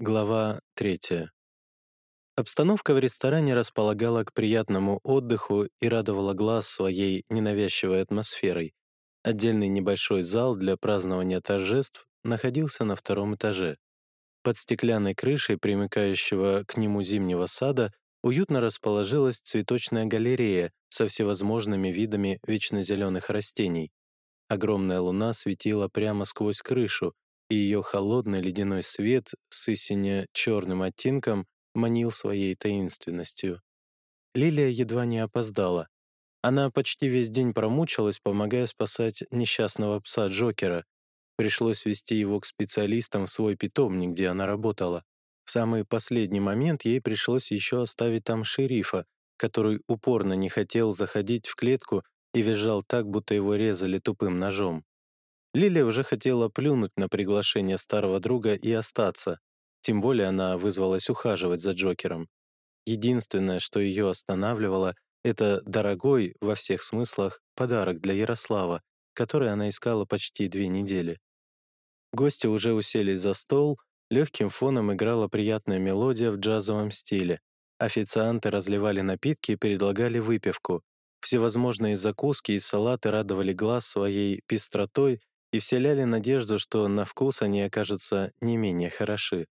Глава 3. Обстановка в ресторане располагала к приятному отдыху и радовала глаз своей ненавязчивой атмосферой. Отдельный небольшой зал для празднования торжеств находился на втором этаже. Под стеклянной крышей, примыкающего к нему зимнего сада, уютно расположилась цветочная галерея со всевозможными видами вечнозеленых растений. Огромная луна светила прямо сквозь крышу, и ее холодный ледяной свет с истине черным оттенком манил своей таинственностью. Лилия едва не опоздала. Она почти весь день промучилась, помогая спасать несчастного пса Джокера. Пришлось вести его к специалистам в свой питомник, где она работала. В самый последний момент ей пришлось еще оставить там шерифа, который упорно не хотел заходить в клетку и визжал так, будто его резали тупым ножом. Лилия уже хотела плюнуть на приглашение старого друга и остаться, тем более она вызвалась ухаживать за Джокером. Единственное, что ее останавливало, это дорогой, во всех смыслах, подарок для Ярослава, который она искала почти две недели. Гости уже уселись за стол, легким фоном играла приятная мелодия в джазовом стиле. Официанты разливали напитки и предлагали выпивку. Всевозможные закуски и салаты радовали глаз своей пестротой и вселяли надежду, что на вкус они окажутся не менее хороши.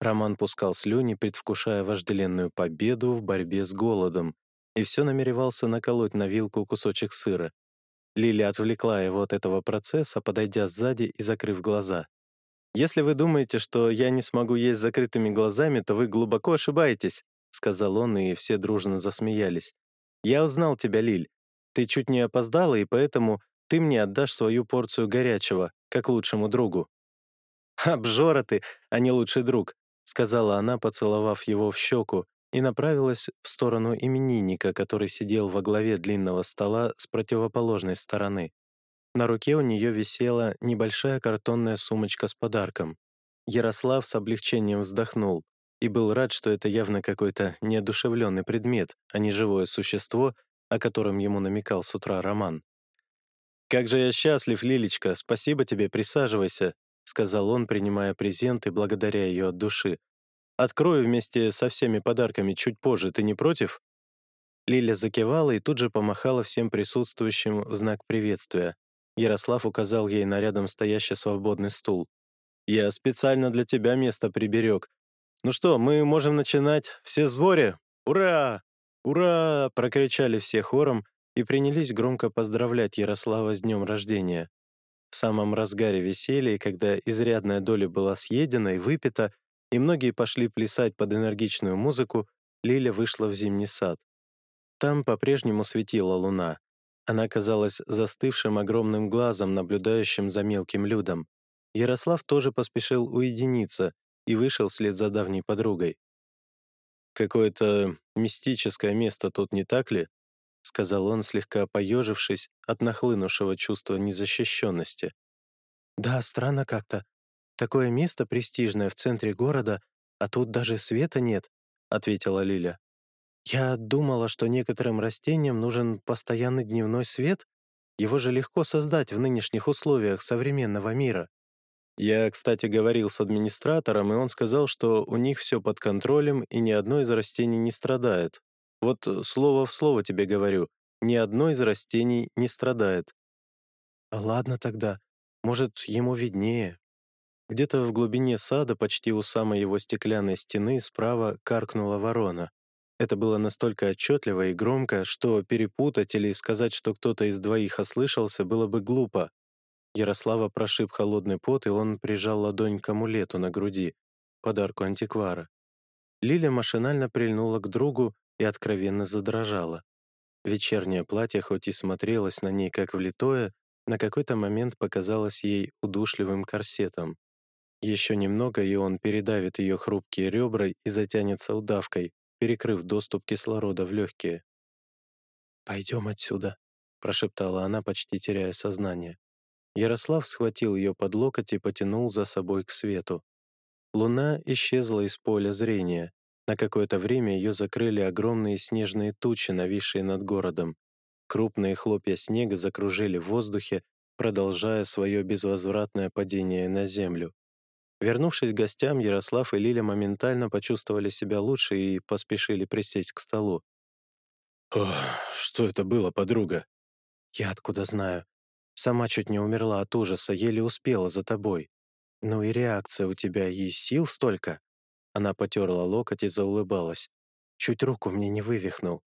Роман пускал слюни, предвкушая вожделенную победу в борьбе с голодом, и все намеревался наколоть на вилку кусочек сыра. Лили отвлекла его от этого процесса, подойдя сзади и закрыв глаза. «Если вы думаете, что я не смогу есть закрытыми глазами, то вы глубоко ошибаетесь», сказал он, и все дружно засмеялись. «Я узнал тебя, Лиль. Ты чуть не опоздала, и поэтому ты мне отдашь свою порцию горячего, как лучшему другу». «Обжора ты, а не лучший друг», сказала она, поцеловав его в щеку, и направилась в сторону именинника, который сидел во главе длинного стола с противоположной стороны. На руке у нее висела небольшая картонная сумочка с подарком. Ярослав с облегчением вздохнул и был рад, что это явно какой-то неодушевленный предмет, а не живое существо, о котором ему намекал с утра Роман. «Как же я счастлив, Лилечка! Спасибо тебе, присаживайся!» сказал он, принимая презент и благодаря ее от души. «Открою вместе со всеми подарками чуть позже, ты не против?» Лиля закивала и тут же помахала всем присутствующим в знак приветствия. Ярослав указал ей на рядом стоящий свободный стул. «Я специально для тебя место приберег. Ну что, мы можем начинать? Все в сборе? Ура! Ура!» — прокричали все хором, и принялись громко поздравлять Ярослава с днем рождения. В самом разгаре веселья, когда изрядная доля была съедена и выпита, и многие пошли плясать под энергичную музыку, Лиля вышла в зимний сад. Там по-прежнему светила луна. Она казалась застывшим огромным глазом, наблюдающим за мелким людом. Ярослав тоже поспешил уединиться и вышел вслед за давней подругой. «Какое-то мистическое место тут, не так ли?» — сказал он, слегка поежившись от нахлынувшего чувства незащищенности. «Да, странно как-то. Такое место престижное в центре города, а тут даже света нет», — ответила Лиля. «Я думала, что некоторым растениям нужен постоянный дневной свет. Его же легко создать в нынешних условиях современного мира». Я, кстати, говорил с администратором, и он сказал, что у них все под контролем и ни одно из растений не страдает. Вот э, слово в слово тебе говорю, ни одно из растений не страдает. Ладно тогда, может, ему виднее. Где-то в глубине сада, почти у самой его стеклянной стены, справа каркнула ворона. Это было настолько отчетливо и громко, что перепутать или сказать, что кто-то из двоих ослышался, было бы глупо. Ярослава прошиб холодный пот, и он прижал ладонь к амулету на груди, подарку антиквара. Лиля машинально прильнула к другу, и откровенно задрожала. Вечернее платье, хоть и смотрелось на ней как влитое, на какой-то момент показалось ей удушливым корсетом. Еще немного, и он передавит ее хрупкие ребра и затянется удавкой, перекрыв доступ кислорода в легкие. «Пойдем отсюда», — прошептала она, почти теряя сознание. Ярослав схватил ее под локоть и потянул за собой к свету. Луна исчезла из поля зрения, на какое-то время ее закрыли огромные снежные тучи, нависшие над городом. Крупные хлопья снега закружили в воздухе, продолжая свое безвозвратное падение на землю. Вернувшись к гостям, Ярослав и Лиля моментально почувствовали себя лучше и поспешили присесть к столу. «Ох, что это было, подруга?» «Я откуда знаю? Сама чуть не умерла от ужаса, еле успела за тобой. Ну и реакция у тебя, и сил столько?» Она потерла локоть и заулыбалась. «Чуть руку мне не вывихнул.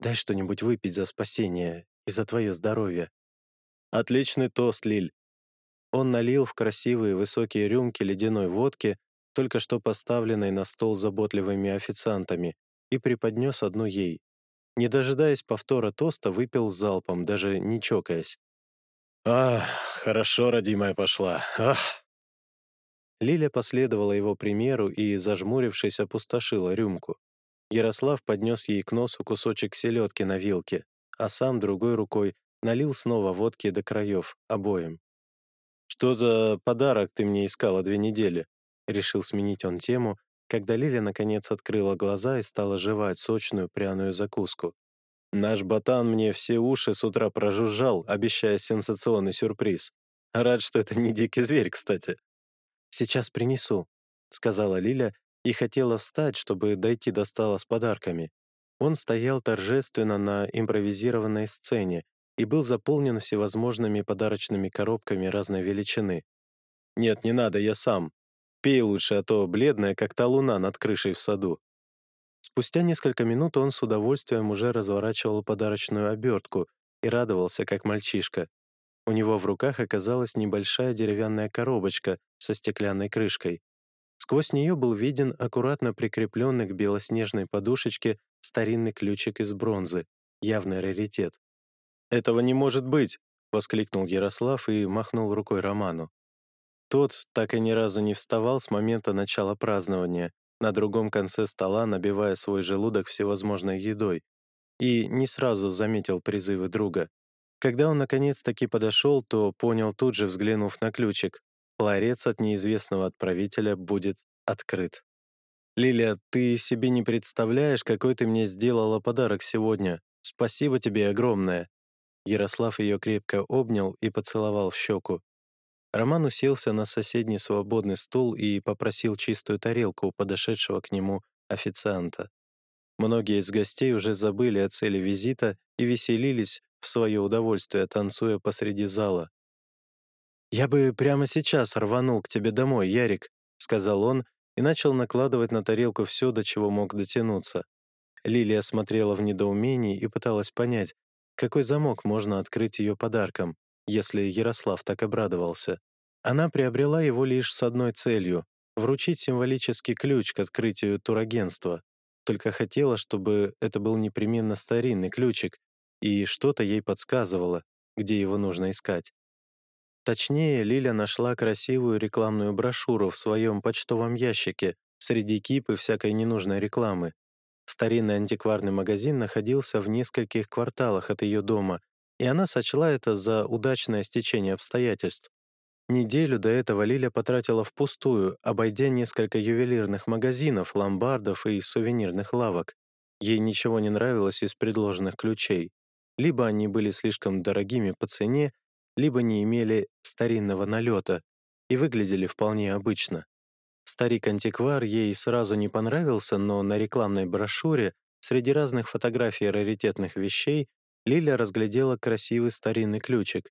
Дай что-нибудь выпить за спасение и за твое здоровье». «Отличный тост, Лиль!» Он налил в красивые высокие рюмки ледяной водки, только что поставленной на стол заботливыми официантами, и преподнес одну ей. Не дожидаясь повтора тоста, выпил залпом, даже не чокаясь. «Ах, хорошо, родимая пошла, ах!» Лиля последовала его примеру и, зажмурившись, опустошила рюмку. Ярослав поднес ей к носу кусочек селедки на вилке, а сам другой рукой налил снова водки до краев, обоим. «Что за подарок ты мне искала две недели?» Решил сменить он тему, когда Лиля наконец открыла глаза и стала жевать сочную пряную закуску. «Наш ботан мне все уши с утра прожужжал, обещая сенсационный сюрприз. Рад, что это не дикий зверь, кстати». «Сейчас принесу», — сказала Лиля и хотела встать, чтобы дойти до стола с подарками. Он стоял торжественно на импровизированной сцене, и был заполнен всевозможными подарочными коробками разной величины. «Нет, не надо, я сам. Пей лучше, а то бледная, как та луна над крышей в саду». Спустя несколько минут он с удовольствием уже разворачивал подарочную обертку и радовался, как мальчишка. У него в руках оказалась небольшая деревянная коробочка со стеклянной крышкой. Сквозь нее был виден аккуратно прикрепленный к белоснежной подушечке старинный ключик из бронзы, явный раритет. «Этого не может быть!» — воскликнул Ярослав и махнул рукой Роману. Тот так и ни разу не вставал с момента начала празднования, на другом конце стола набивая свой желудок всевозможной едой, и не сразу заметил призывы друга. Когда он наконец-таки подошел, то понял тут же, взглянув на ключик, ларец от неизвестного отправителя будет открыт. «Лилия, ты себе не представляешь, какой ты мне сделала подарок сегодня. Спасибо тебе огромное!» Ярослав ее крепко обнял и поцеловал в щеку. Роман уселся на соседний свободный стул и попросил чистую тарелку у подошедшего к нему официанта. Многие из гостей уже забыли о цели визита и веселились в свое удовольствие, танцуя посреди зала. «Я бы прямо сейчас рванул к тебе домой, Ярик», — сказал он и начал накладывать на тарелку все, до чего мог дотянуться. Лилия смотрела в недоумении и пыталась понять, какой замок можно открыть ее подарком, если Ярослав так обрадовался? Она приобрела его лишь с одной целью — вручить символический ключ к открытию турагентства. Только хотела, чтобы это был непременно старинный ключик, и что-то ей подсказывало, где его нужно искать. Точнее, Лиля нашла красивую рекламную брошюру в своем почтовом ящике среди кипы всякой ненужной рекламы. Старинный антикварный магазин находился в нескольких кварталах от ее дома, и она сочла это за удачное стечение обстоятельств. Неделю до этого Лиля потратила впустую, обойдя несколько ювелирных магазинов, ломбардов и сувенирных лавок. Ей ничего не нравилось из предложенных ключей. Либо они были слишком дорогими по цене, либо не имели старинного налета и выглядели вполне обычно. Старик-антиквар ей сразу не понравился, но на рекламной брошюре среди разных фотографий раритетных вещей Лиля разглядела красивый старинный ключик.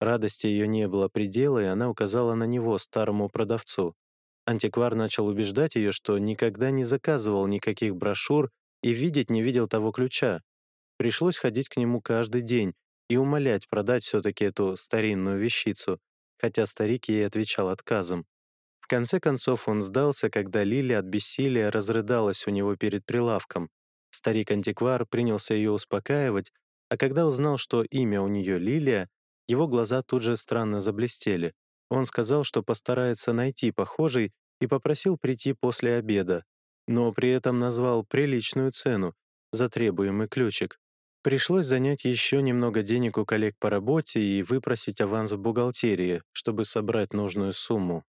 Радости ее не было предела, и она указала на него старому продавцу. Антиквар начал убеждать ее, что никогда не заказывал никаких брошюр и видеть не видел того ключа. Пришлось ходить к нему каждый день и умолять продать все-таки эту старинную вещицу, хотя старик ей отвечал отказом. В конце концов он сдался, когда Лили от бессилия разрыдалась у него перед прилавком. Старик-антиквар принялся ее успокаивать, а когда узнал, что имя у нее Лилия, его глаза тут же странно заблестели. Он сказал, что постарается найти похожий и попросил прийти после обеда, но при этом назвал приличную цену за требуемый ключик. Пришлось занять еще немного денег у коллег по работе и выпросить аванс в бухгалтерии, чтобы собрать нужную сумму.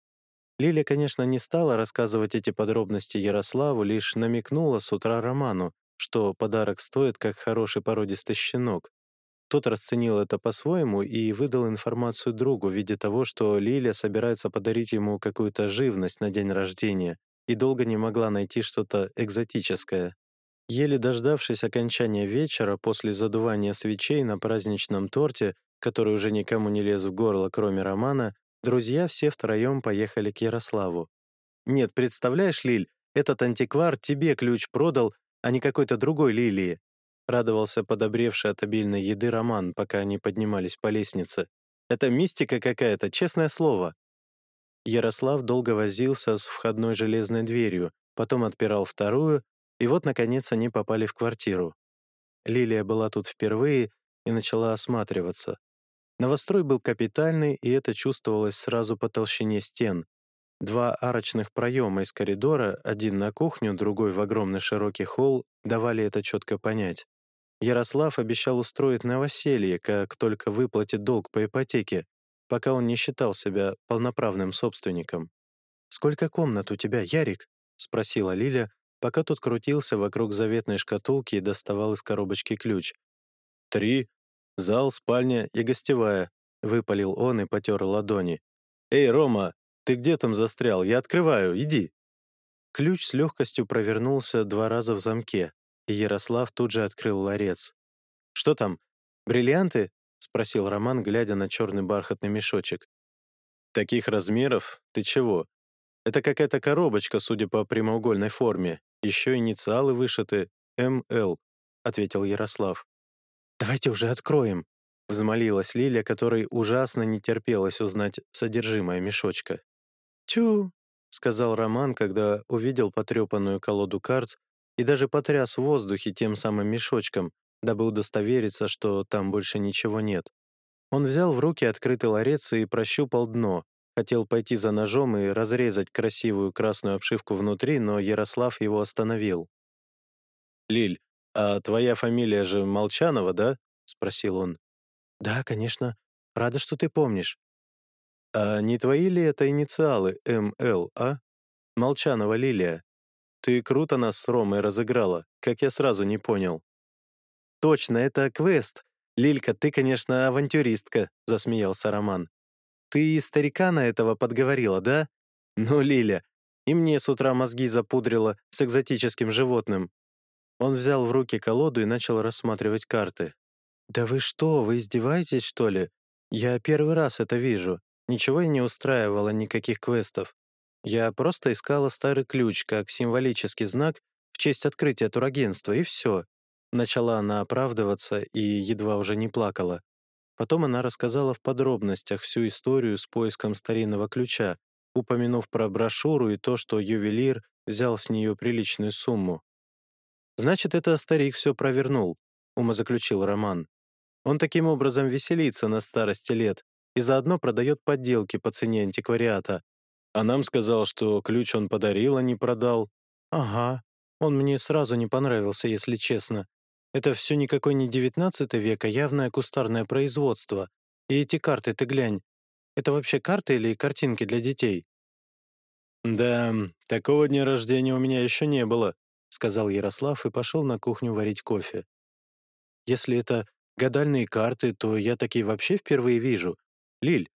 Лиля, конечно, не стала рассказывать эти подробности Ярославу, лишь намекнула с утра Роману, что подарок стоит, как хороший породистый щенок. Тот расценил это по-своему и выдал информацию другу в виде того, что Лиля собирается подарить ему какую-то живность на день рождения и долго не могла найти что-то экзотическое. Еле дождавшись окончания вечера после задувания свечей на праздничном торте, который уже никому не лез в горло, кроме Романа, друзья все втроем поехали к Ярославу. «Нет, представляешь, Лиль, этот антиквар тебе ключ продал, а не какой-то другой Лилии», радовался подобревший от обильной еды Роман, пока они поднимались по лестнице. «Это мистика какая-то, честное слово». Ярослав долго возился с входной железной дверью, потом отпирал вторую, и вот, наконец, они попали в квартиру. Лилия была тут впервые и начала осматриваться. Новострой был капитальный, и это чувствовалось сразу по толщине стен. Два арочных проема из коридора, один на кухню, другой в огромный широкий холл, давали это четко понять. Ярослав обещал устроить новоселье, как только выплатит долг по ипотеке, пока он не считал себя полноправным собственником. «Сколько комнат у тебя, Ярик?» — спросила Лиля, пока тот крутился вокруг заветной шкатулки и доставал из коробочки ключ. «Три. Зал, спальня и гостевая», — выпалил он и потер ладони. «Эй, Рома, ты где там застрял? Я открываю, иди». Ключ с легкостью провернулся два раза в замке, и Ярослав тут же открыл ларец. «Что там? Бриллианты?» — спросил Роман, глядя на черный бархатный мешочек. «Таких размеров? Ты чего? Это какая-то коробочка, судя по прямоугольной форме. Еще инициалы вышиты «МЛ», — ответил Ярослав. «Давайте уже откроем», — взмолилась Лиля, которой ужасно не терпелось узнать содержимое мешочка. «Тю», — сказал Роман, когда увидел потрепанную колоду карт и даже потряс в воздухе тем самым мешочком, дабы удостовериться, что там больше ничего нет. Он взял в руки открытый ларец и прощупал дно, Хотел пойти за ножом и разрезать красивую красную обшивку внутри, но Ярослав его остановил. «Лиль, а твоя фамилия же Молчанова, да?» — спросил он. «Да, конечно. Рада, что ты помнишь». «А не твои ли это инициалы МЛ, а? Молчанова Лилия. Ты круто нас с Ромой разыграла, как я сразу не понял». «Точно, это квест. Лилька, ты, конечно, авантюристка», — засмеялся Роман. Ты и старика на этого подговорила, да? Ну, Лиля, и мне с утра мозги запудрила с экзотическим животным. Он взял в руки колоду и начал рассматривать карты. «Да вы что, вы издеваетесь, что ли? Я первый раз это вижу. Ничего я не устраивала, никаких квестов. Я просто искала старый ключ как символический знак в честь открытия турагентства, и все». Начала она оправдываться и едва уже не плакала. Потом она рассказала в подробностях всю историю с поиском старинного ключа, упомянув про брошюру и то, что ювелир взял с нее приличную сумму. «Значит, это старик все провернул», — умозаключил Роман. «Он таким образом веселится на старости лет и заодно продает подделки по цене антиквариата. А нам сказал, что ключ он подарил, а не продал». «Ага, он мне сразу не понравился, если честно. Это все никакой не девятнадцатый век, а явное кустарное производство. И эти карты, ты глянь. Это вообще карты или картинки для детей?» «Да, такого дня рождения у меня еще не было», — сказал Ярослав и пошел на кухню варить кофе. «Если это гадальные карты, то я такие вообще впервые вижу. Лиль,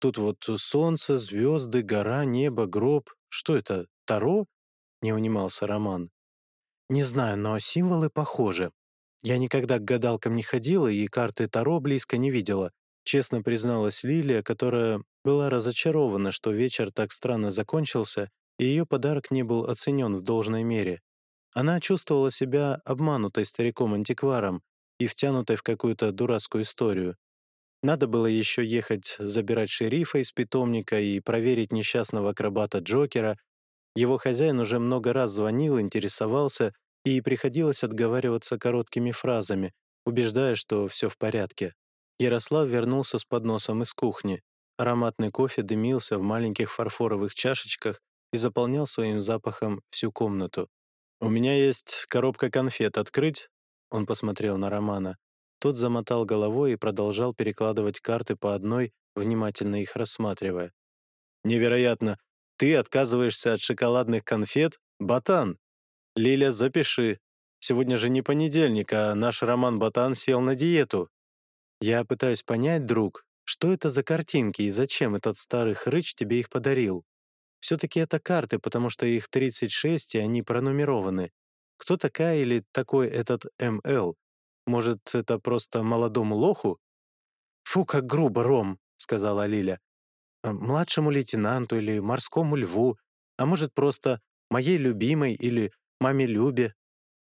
тут вот солнце, звезды, гора, небо, гроб. Что это, Таро?» — не унимался Роман. «Не знаю, но символы похожи. «Я никогда к гадалкам не ходила и карты Таро близко не видела», честно призналась Лилия, которая была разочарована, что вечер так странно закончился, и ее подарок не был оценен в должной мере. Она чувствовала себя обманутой стариком-антикваром и втянутой в какую-то дурацкую историю. Надо было еще ехать забирать шерифа из питомника и проверить несчастного акробата Джокера. Его хозяин уже много раз звонил, интересовался, и приходилось отговариваться короткими фразами, убеждая, что все в порядке. Ярослав вернулся с подносом из кухни. Ароматный кофе дымился в маленьких фарфоровых чашечках и заполнял своим запахом всю комнату. «У меня есть коробка конфет. Открыть?» Он посмотрел на Романа. Тот замотал головой и продолжал перекладывать карты по одной, внимательно их рассматривая. «Невероятно! Ты отказываешься от шоколадных конфет? Ботан!» «Лиля, запиши. Сегодня же не понедельник, а наш Роман Ботан сел на диету». «Я пытаюсь понять, друг, что это за картинки и зачем этот старый хрыч тебе их подарил? Все-таки это карты, потому что их 36, и они пронумерованы. Кто такая или такой этот МЛ? Может, это просто молодому лоху?» «Фу, как грубо, Ром», — сказала Лиля. «Э, «Младшему лейтенанту или морскому льву, а может, просто моей любимой или маме Любе».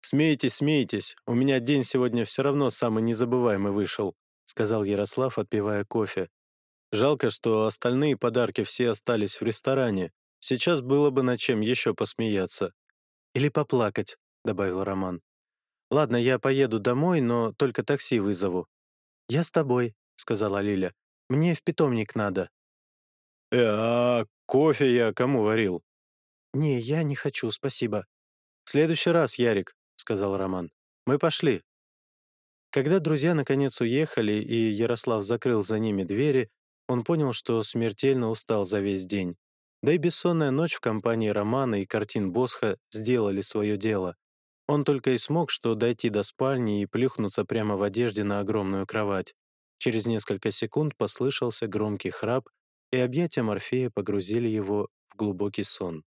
«Смейтесь, смейтесь, у меня день сегодня все равно самый незабываемый вышел», сказал Ярослав, отпивая кофе. «Жалко, что остальные подарки все остались в ресторане. Сейчас было бы над чем еще посмеяться». «Или поплакать», — добавил Роман. «Ладно, я поеду домой, но только такси вызову». «Я с тобой», — сказала Лиля. «Мне в питомник надо». «Э, а кофе я кому варил?» «Не, я не хочу, спасибо». «В следующий раз, Ярик», — сказал Роман. «Мы пошли». Когда друзья наконец уехали, и Ярослав закрыл за ними двери, он понял, что смертельно устал за весь день. Да и бессонная ночь в компании Романа и картин Босха сделали свое дело. Он только и смог что дойти до спальни и плюхнуться прямо в одежде на огромную кровать. Через несколько секунд послышался громкий храп, и объятия Морфея погрузили его в глубокий сон.